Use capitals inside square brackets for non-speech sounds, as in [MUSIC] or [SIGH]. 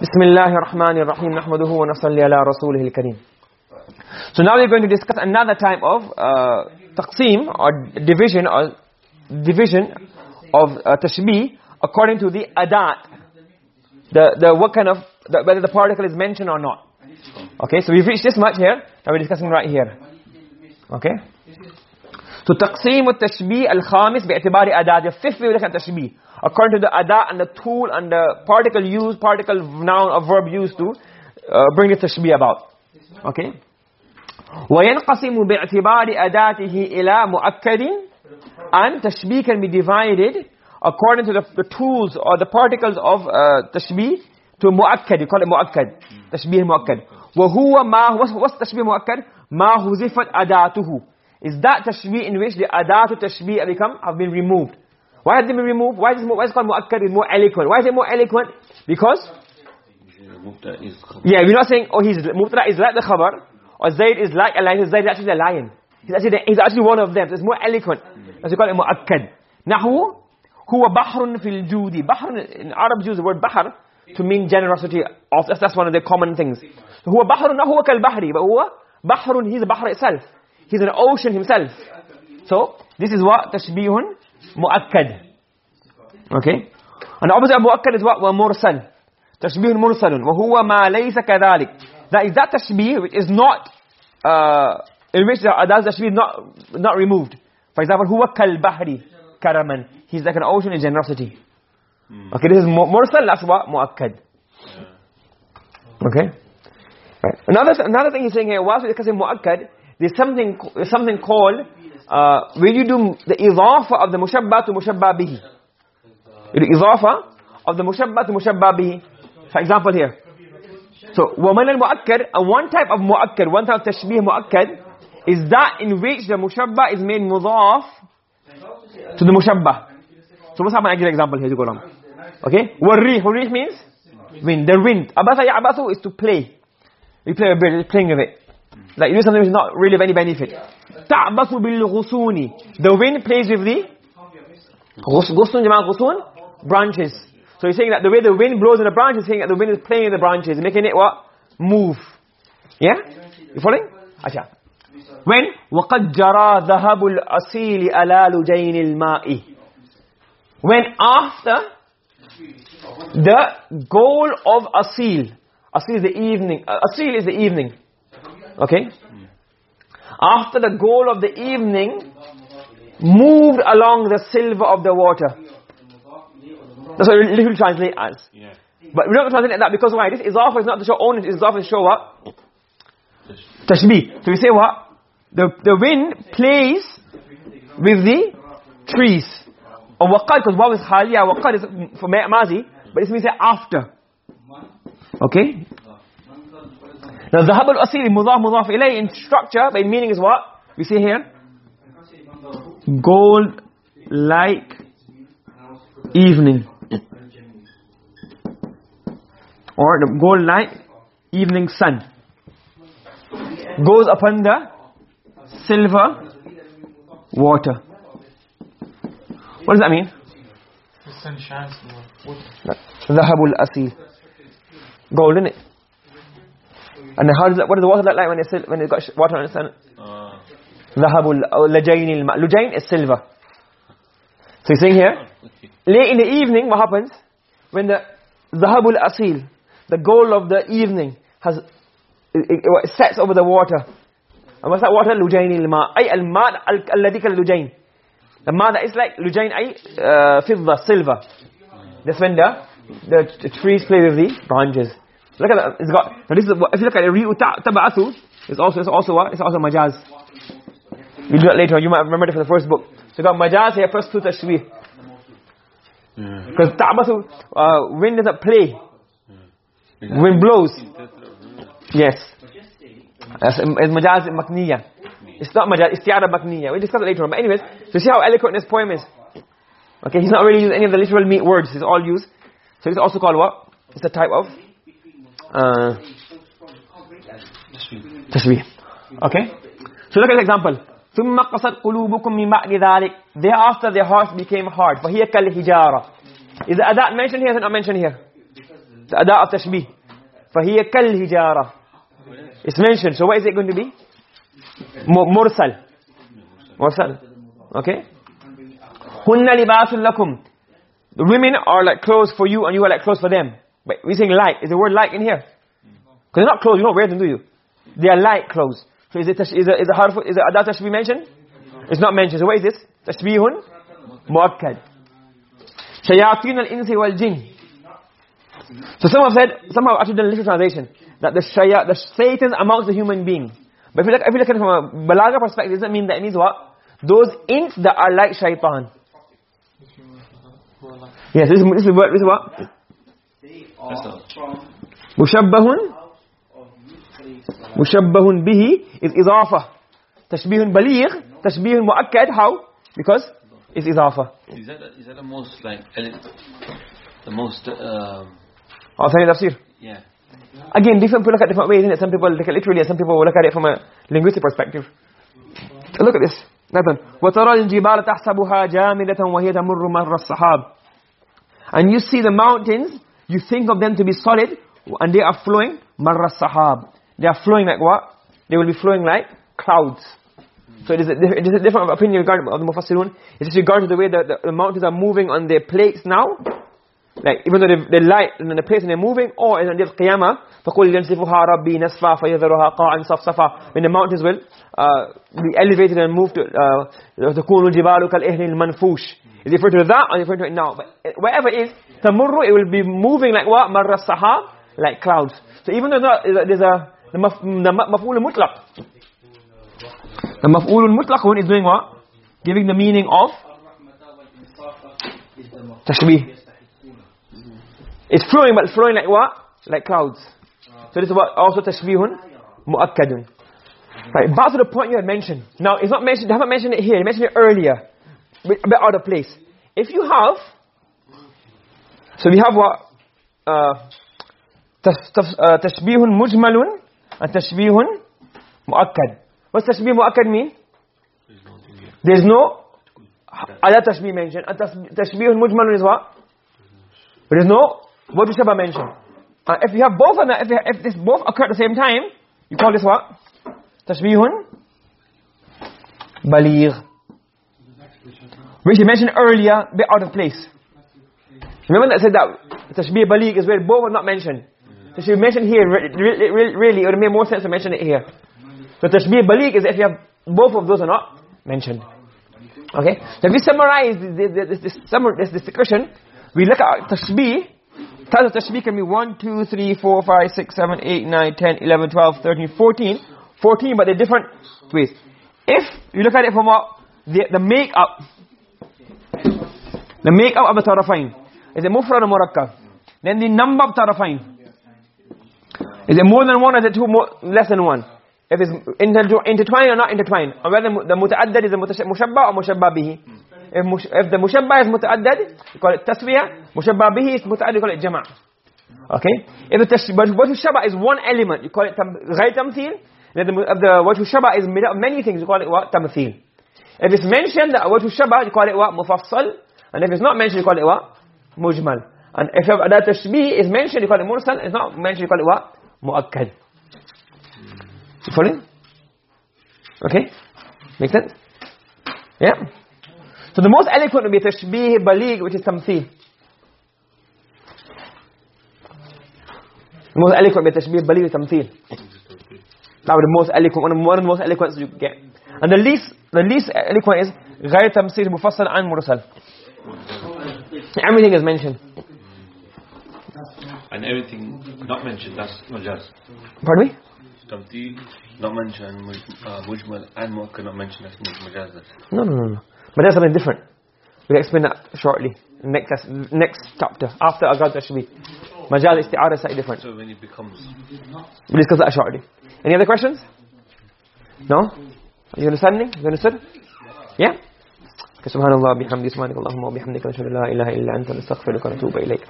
بسم الله الرحمن الرحيم نحمده ونصلي على رسوله الكريم So now we're going to discuss another type of uh, taqsim or division or division of uh, tashbih according to the adat. The the what kind of the, whether the particle is mentioned or not. Okay, so we've reached this much here. Now we're discussing right here. Okay? So taqsim at-tashbih al-khamis bi'tibari adat. The fifth way we look at tashbih according to the adat and the tool and the particle used, particle noun or verb used to uh, bring the tashbih about. Okay? وينقسم باعتبار أداته إلى مؤكد and tashbih can be divided according to the, the tools or the particles of uh, tashbih to muakkad you call it muakkad tashbih muakkad وهو ما what's, what's tashbih muakkad ما حذفت أداته is that tashbih in which the adatu tashbih have become have been removed Why did they remove? Why is, why is it called mu'akkad is more eloquent? Why is it more eloquent? Because? Yeah, we're not saying, oh, he's, mubtada is like the khabar, or Zayd is like a lion, Zayd is actually a lion. He's actually, he's actually one of them. So it's more eloquent. That's called mu'akkad. Nahu, huwa bahrun fil judi. Bahrun, in Arab use the word bahr to mean generosity. Of, that's, that's one of the common things. Huwa bahrun, not huwa kal bahri, but huwa bahrun, he's a bahr itself. He's an ocean himself. So, this is what? Tashbihun مؤكد okay and opposite of مؤكد is what ومرسل تشبيه مرسل وهو ما ليس كذلك that is that tashbih which is not uh, in which the adaz tashbih not not removed for example huwa kal bahri karaman he's like an ocean in generosity okay this is mursal that's what muakkad okay right another another thing he's saying here whilst we're discussing muakkad there's something there's something called uh, when you do the idafa of the mushabba to mushabba bihi the idafa of the mushabba to mushabba bihi for example here so ومن المؤكد and one type of muakkad one type of tashbih muakkad is that in which the mushabba is made mudaf to the mushabba so what's happening I give an example here to go along okay warrih warrih means wind the wind abasa ya'basu is to play you play a bit you're playing with it like you do something which is not really of any benefit ta'basu bil ghusuni the wind plays with the ghusun jama' ghusun branches so he's saying that the way the wind blows in the branches, saying that the wind is playing in the branches, making it what? Move. Yeah? You following? Acha. When? وَقَدْ جَرَى ذَهَبُ الْأَصِيلِ أَلَى لُجَيْنِ الْمَاءِ When after the goal of Asil, Asil is the evening, uh, Asil is the evening, okay? After the goal of the evening, moved along the silver of the water. That's what we literally translate as. Yeah. But we don't translate that because why? This izafa is not to show ownership, it's izafa to show what? Tashbih. So we say what? The, the wind plays with the trees. Or waqad, because waw is khaliya, waqad is for mazi, but this means after. Okay? Now, dhahab al-asil, mudhaf, mudhaf ilay, in structure, but in meaning is what? We see here. Gold like evening. or the gold light evening sun goes upon the silver water what does that mean The sun shines more. ذهب الأسيل gold isn't it And how does that, what does the water look like when it's when it's got water on its hand? Uh. Zahabul oh, lajain al Lujain is silver. So you see here [LAUGHS] late in the evening what happens when the zahabul asil the gold of the evening has it, it, it sets over the water. And what's that water? Lujain al-ma. Ay al-ma alladhi kal lujain. The ma that is like lujain ay uh, silver. That's when the, the trees play with the branches look at that. It's got now this is what, if you look at it ri'u tab'athu it's also it's also what? It's also majaz. We'll do that later you might remember it from the first book. So you got majaz here plus two tashbih because ta'bathu uh, wind doesn't play. Wind blows. Yes. As as majaz makniya. It's not majaz istiara makniya. We discuss it later on. But anyways so see how eloquent this poem is. Okay he's not really using any of the literal meat words. It's all used. So it's also called what? It's a type of uh, tashbih. Okay? So look at the example. ثُمَّ قَصَدْ قُلُوبُكُمْ مِنْ بَعْدِ ذَلِكَ Thereafter their hearts became hard. فَهِيَ كَالْهِجَارَةِ Is the adat mentioned here or not mentioned here? The adat of tashbih. فَهِيَ كَالْهِجَارَةِ It's mentioned. So what is it going to be? mursal. Mursal. Okay? هُنَّ لِبَاسٌ لَكُمْ The women are like clothes for you and you are like clothes for them but we're saying like is the word like in here? Mm-hmm. Because they're not clothes you don't wear them do you? They are like clothes so is it is it is it harf is it adat tashbih mentioned? It's not mentioned. So what is this? Tashbihun muakkad. Shayatin al-insi wal jinn so some have said some have actually done a literal translation that the shaya the satans amongst the human being. But if you look if you look at it from a balagha perspective does that mean that it means what? Those ints that are like shaitan. Yes this is this is what this is what They are from mushabbahun of youthfully mushabbahun bihi is idafa tashbihun baligh tashbihun muakkad how because it's idafa Is that is that the most like ele- the most um authentic tafsir yeah again different people look at different ways isn't it some people look at literally and some people will look at it from a linguistic perspective look at this Nathan وَتَرَى الْجِبَالَ تَحْسَبُهَا جَامِدَةً وَهِيَ تَمُرُّ مَرَّ السَّحَابِ and you see the mountains you think of them to be solid and they are flowing marra sahab. They are flowing like what? They will be flowing like clouds. So it is a, it is a different opinion regarding of the mufassirun. It is regarding the way that the, the mountains are moving on their plates now. Like even though they they light and the place and they're moving or in the qiyamah فَقُلْ يَنْسِفُهَا رَبِّي نَسْفًا فَيَذَرُهَا قَاعًا صَفْصَفًا when the mountains will uh, be elevated and moved to uh, تَكُونُ الْجِبَالُ كَالْإِهْنِ الْمَنْفُوشِ is it referred to that or is it referred to it now but uh, whatever it is tamurru it will be moving like what marra sahab like clouds so even though there's a, there's a the maf- the ma- maf'ul mutlaq the maf'ul mutlaq one is doing what giving the meaning of tashbih it's flowing but flowing like what like clouds so this is what also tashbihun muakkadun. Right back to the point you had mentioned. Now it's not mentioned they haven't mentioned it here you mentioned it earlier. A bit out of place. If you have so we have what uh, tas- uh, and tashbihun muakkad. What's tashbih muakkad mean? There's no other tashbih mentioned. And tashbihun mujmalun is what? There is no what you mentioned uh, if you have both of them if, you, if this both occur at the same time you call this what? Tashbihun? Baligh. Which you mentioned earlier bit out of place. Remember that I said that tashbih baligh is where both are not mentioned. So she mentioned here re- re- re- really it would make more sense to mention it here. So tashbih baligh is if you have both of those are not mentioned. Okay? So if we summarize this this, this, this, this discussion we look at tashbih types of tashbih can be 1 2 3 4 5 6 7 8 9 10 11 12 13 14 14 but they're different ways. If you look at it from what the, the makeup the makeup of the tarafain is it mufrad or murakkab? Then the number of tarafain is it more than one or is it two more less than one? If it's intertwined or not intertwined or whether the mutaaddad is a mushabba or mushabba bihi if, if the mushabba is mutaaddad you call it taswiya mushabba bihi is mutaaddad you call it jama' okay if the wajhu shaba is one element you call it ghayr tamthil then the, if the wajhu shaba is made up many things you call it what if it's mentioned that wajhu shaba you call it what mufassal and if it's not mentioned you call it what mujmal and if that tashbih is mentioned you call it mursal it's not mentioned you call it what muakkad you following okay make sense yeah so the most eloquent would be tashbih baligh which is tamthil the most eloquent would be tashbih baligh with tamthil that would be the most eloquent one of, one of the most eloquent you get and the least the least eloquent is غير تمثيل مفصل عن مرسل everything is mentioned and everything not mentioned that's majaz pardon me tamthil not mentioned muj- uh, mujmal and muakkad not mentioned that's majaz that's no no no no but there's something different we'll explain that shortly next next chapter after agad tashbih majaz isti'ara is slightly different so when it becomes we'll discuss that shortly any other questions no are you understanding you understood yeah سبحان الله بحمده سبحانك اللهم وبحمدك نشهد ان لا اله الا انت نستغفرك ونتوب اليك